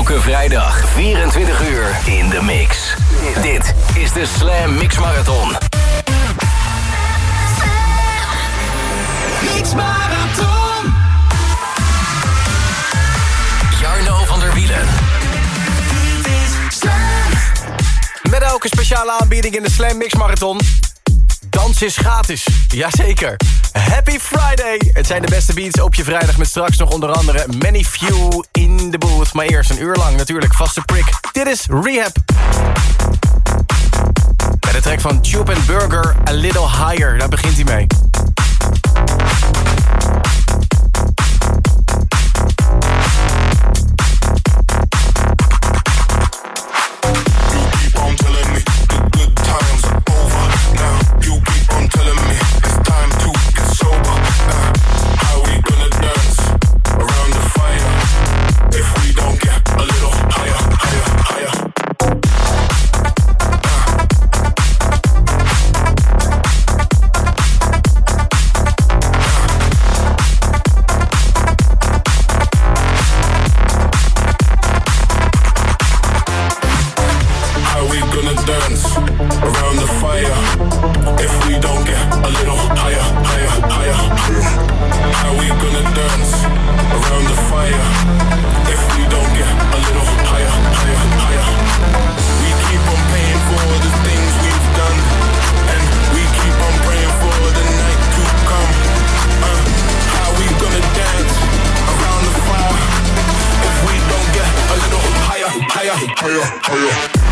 Elke vrijdag 24 uur in de mix. Dit is de Slam Mix Marathon. Mix Marathon. Jarno van der Wielen. Met elke speciale aanbieding in de Slam Mix Marathon. Kans is gratis. Jazeker. Happy Friday. Het zijn de beste beats op je vrijdag met straks nog onder andere Many Few in the Booth. Maar eerst een uur lang natuurlijk vaste prik. Dit is Rehab. Bij de track van Tube and Burger, A Little Higher. Daar begint hij mee. dance around the fire. If we don't get a little higher, higher, higher, how we gonna dance around the fire? If we don't get a little higher, higher, higher, we keep on paying for the things we've done, and we keep on praying for the night to come. Uh, how we gonna dance around the fire? If we don't get a little higher, higher, higher, higher.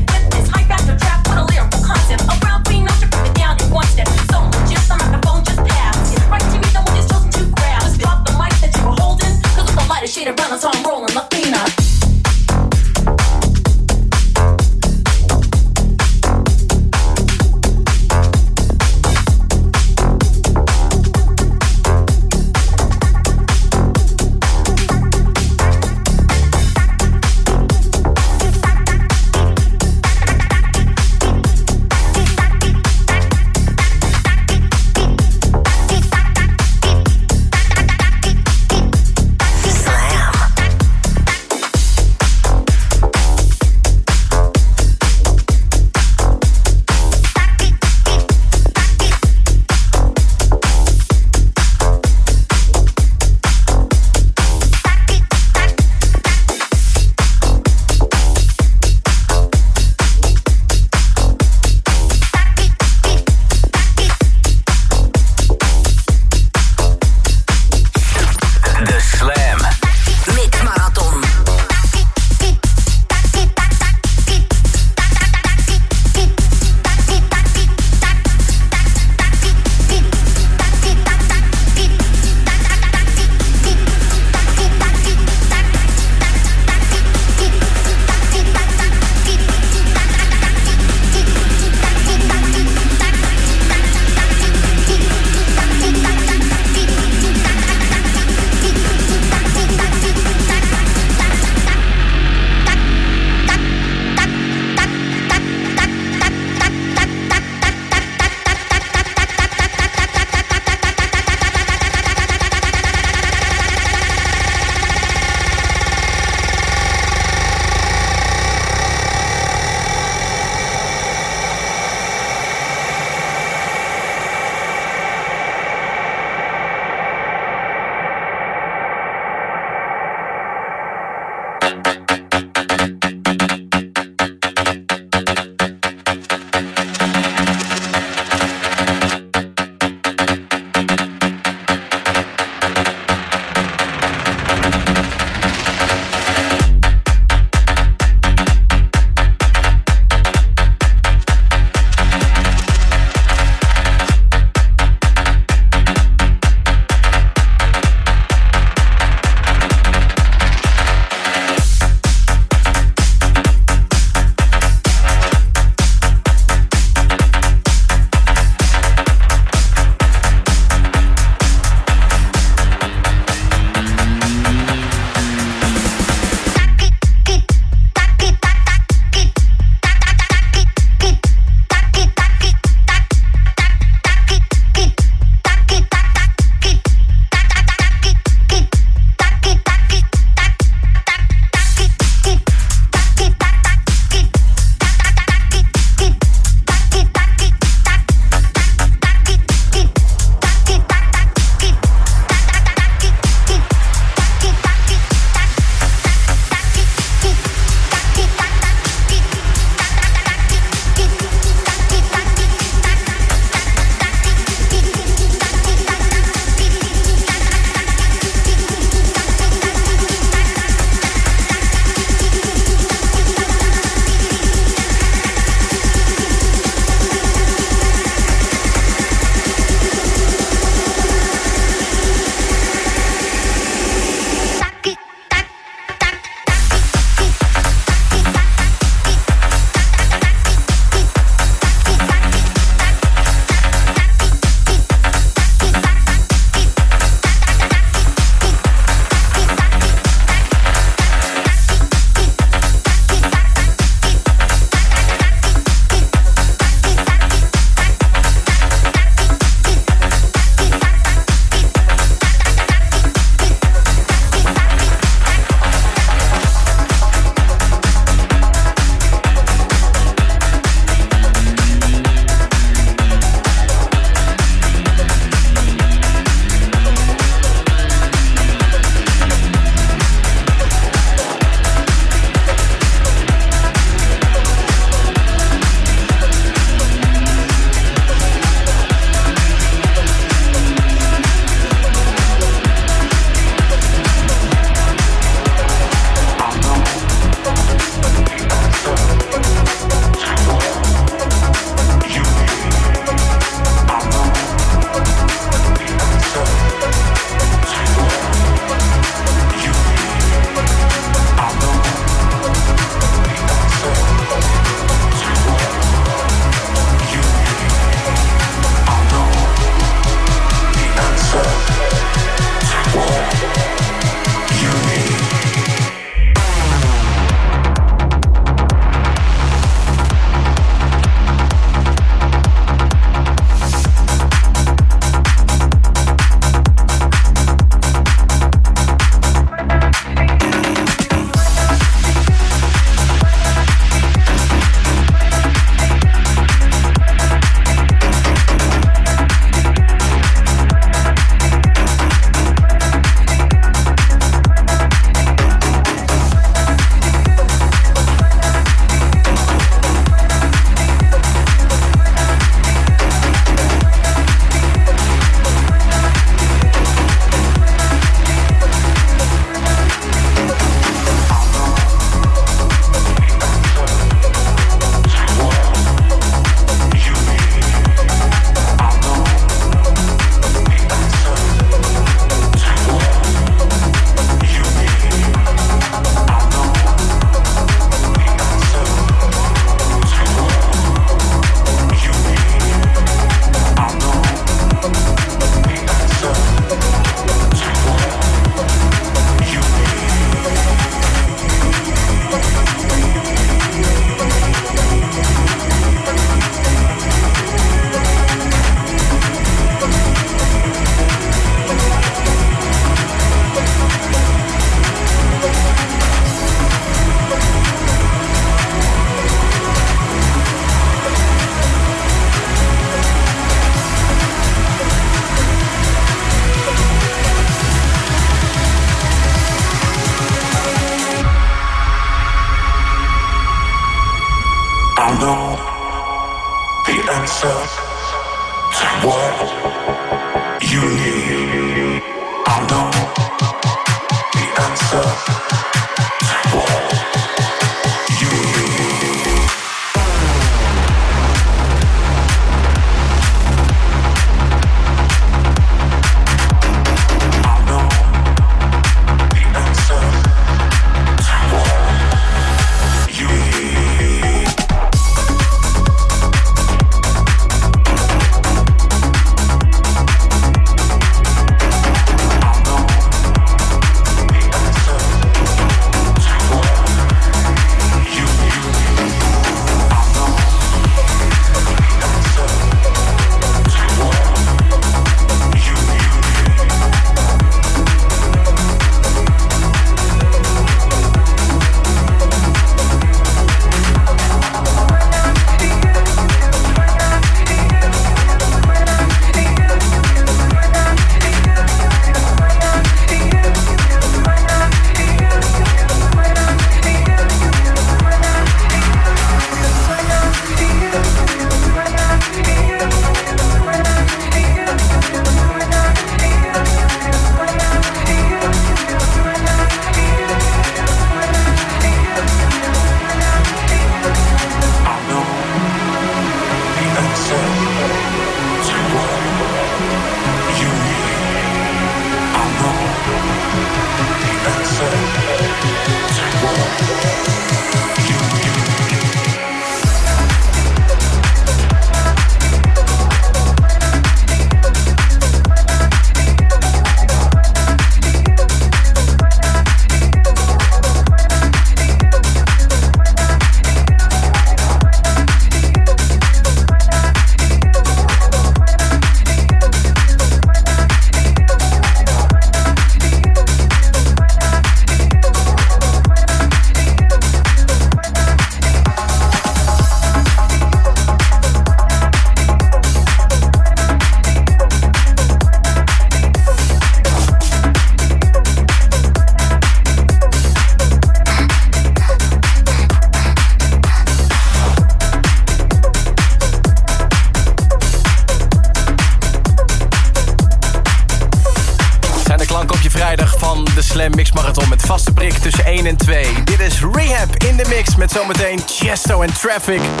Traffic.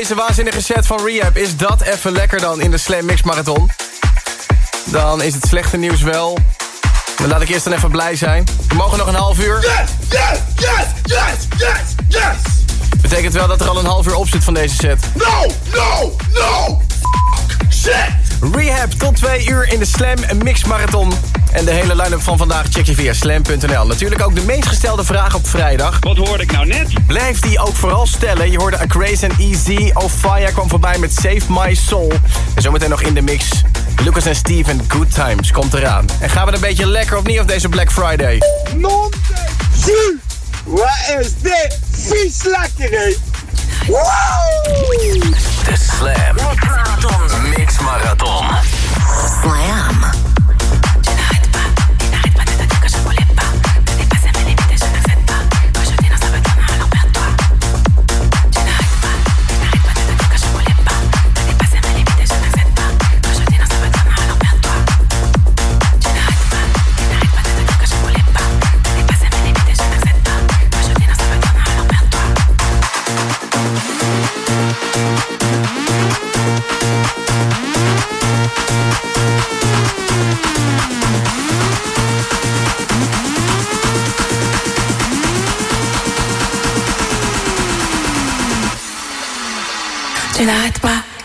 Deze waanzinnige set van Rehab. Is dat even lekker dan in de Slam Mix Marathon? Dan is het slechte nieuws wel... Dan laat ik eerst dan even blij zijn. We mogen nog een half uur. Yes, yes, yes, yes, yes, yes. Betekent wel dat er al een half uur op zit van deze set. No, no, no. Shit. Rehab tot twee uur in de Slam Mix Marathon. En de hele line-up van vandaag check je via slam.nl. Natuurlijk ook de meest gestelde vraag op vrijdag. Wat hoorde ik nou net? Blijf die ook vooral stellen. Je hoorde A Craze and Easy. Ofaya kwam voorbij met Save My Soul. En zometeen nog in de mix. Lucas en Steve en Good Times komt eraan. En gaan we er een beetje lekker of niet op deze Black Friday? Non de jus. Wat is dit? Vies lekker, hè? Wow. De Slam Секс-маратон. Слэм.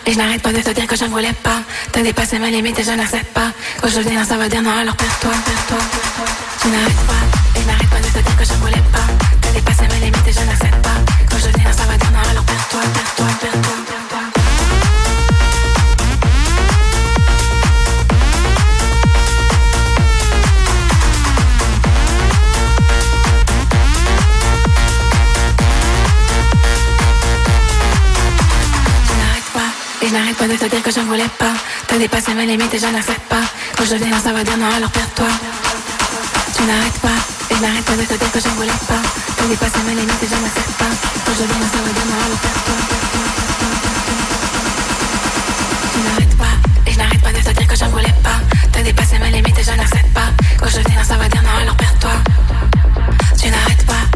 Et je n'arrête pas de te dire que je ne voulais pas. T'as dépassé mes limites et je n'accepte pas. Quand je non, ça veut dire non, alors perds-toi, perds-toi. Tu n'arrêtes pas, et je n'arrête pas de te dire que je ne voulais pas. T'as dépassé mes limites et je n'accepte pas. Quand je non, ça veut dire non, alors perds-toi, perds-toi, perds-toi, Et n'arrête pas de te dire que je voulais pas. T'as dépassé mes limites et je n'accepte pas. Quand je viens, ça va dire non, alors perds-toi. Tu n'arrêtes pas. Et je n'arrête pas de te dire que je voulais pas. T'as dépassé mes limites et je n'accepte pas. Quand je viens, ça va dire non, alors perds-toi. Tu n'arrêtes pas. Et je n'arrête pas de te dire que je voulais pas. T'as dépassé mes limites et je n'accepte pas. Quand je viens, ça va dire non, alors perds-toi. Tu n'arrêtes pas.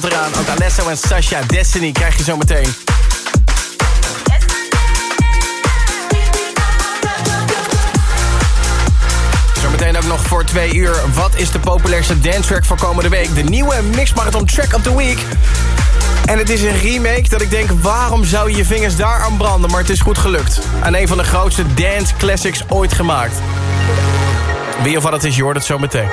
komt eraan. Ook Alesso en Sasha Destiny krijg je zo meteen. Zometeen ook nog voor twee uur. Wat is de populairste dance track van komende week? De nieuwe Mix Marathon Track of the Week. En het is een remake dat ik denk, waarom zou je je vingers daar aan branden? Maar het is goed gelukt. Aan een van de grootste dance classics ooit gemaakt. Wie of wat het is, je hoort het zo meteen.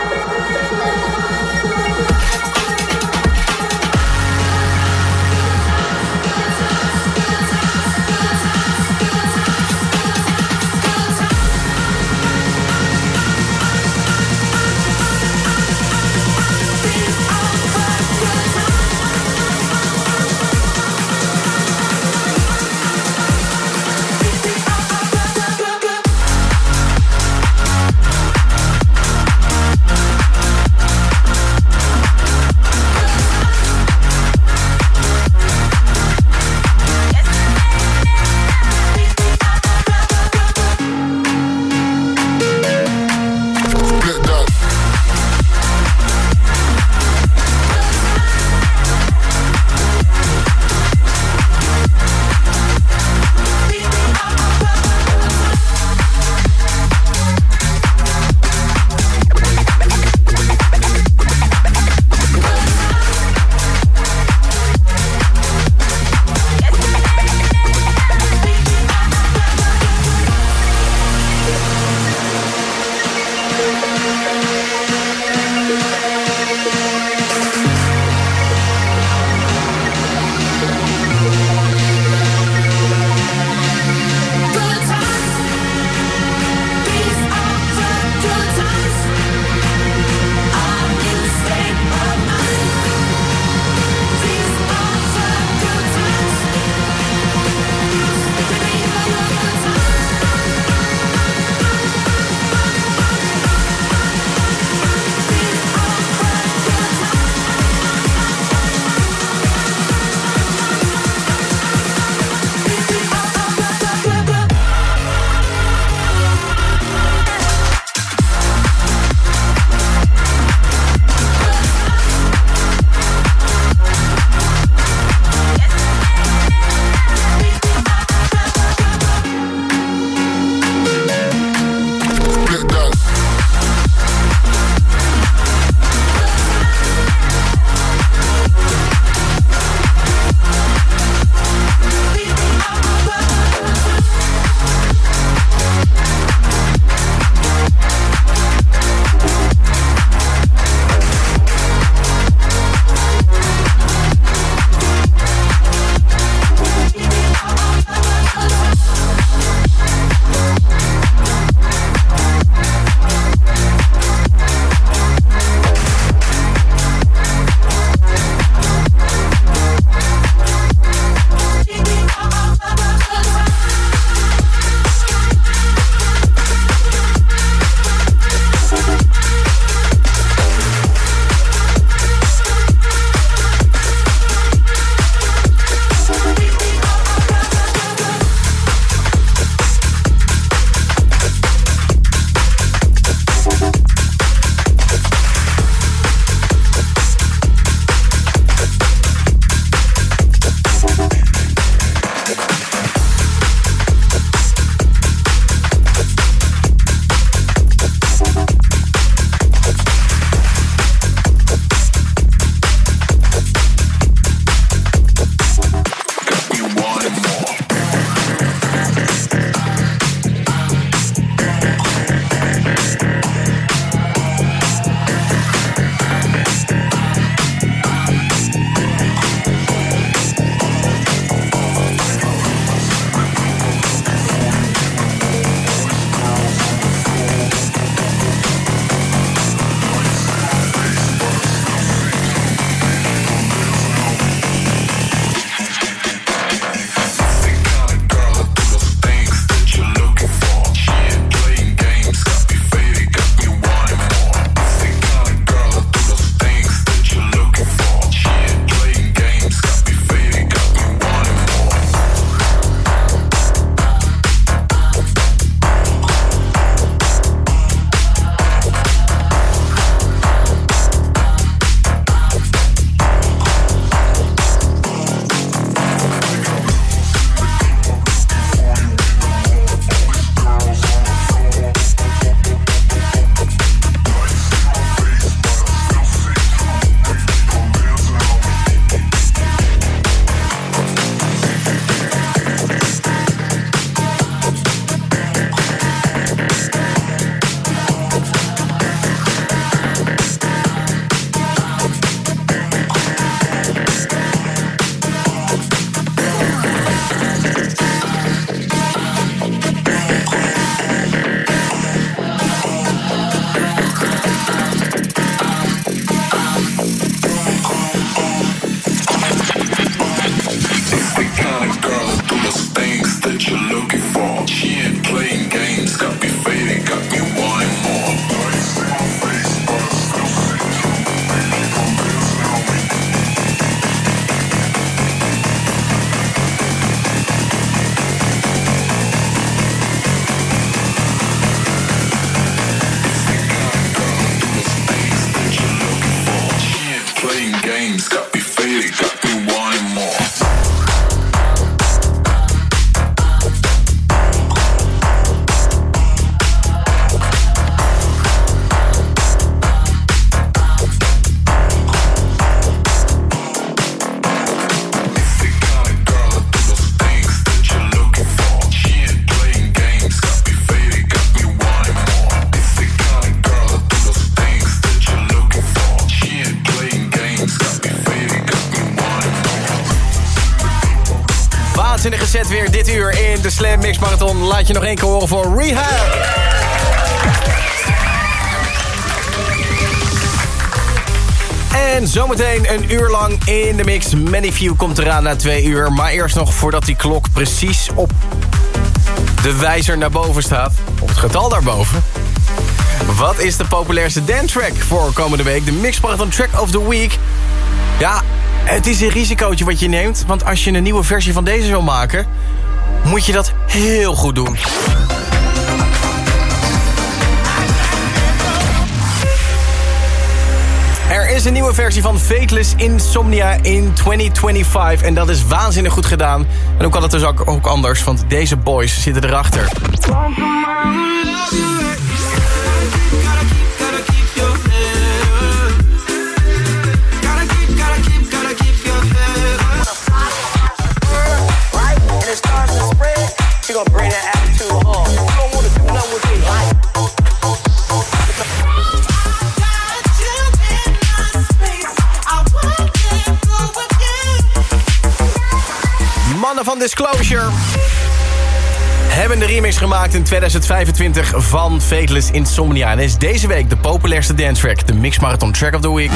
Weer dit uur in de Slam Mix Marathon. Laat je nog één keer horen voor Rehab. En zometeen een uur lang in de mix. Many Few komt eraan na twee uur. Maar eerst nog voordat die klok precies op de wijzer naar boven staat. Op het getal daarboven. Wat is de populairste dance track voor komende week? De Mix Marathon Track of the Week. Ja, het is een risicootje wat je neemt. Want als je een nieuwe versie van deze wil maken... moet je dat heel goed doen. Er is een nieuwe versie van Fateless Insomnia in 2025. En dat is waanzinnig goed gedaan. En ook kan het dus ook, ook anders, want deze boys zitten erachter. Disclosure hebben de remix gemaakt in 2025 van Fateless Insomnia. En is deze week de populairste dance track, de Mix Marathon Track of the Week.